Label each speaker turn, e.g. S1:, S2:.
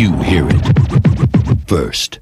S1: you hear it first.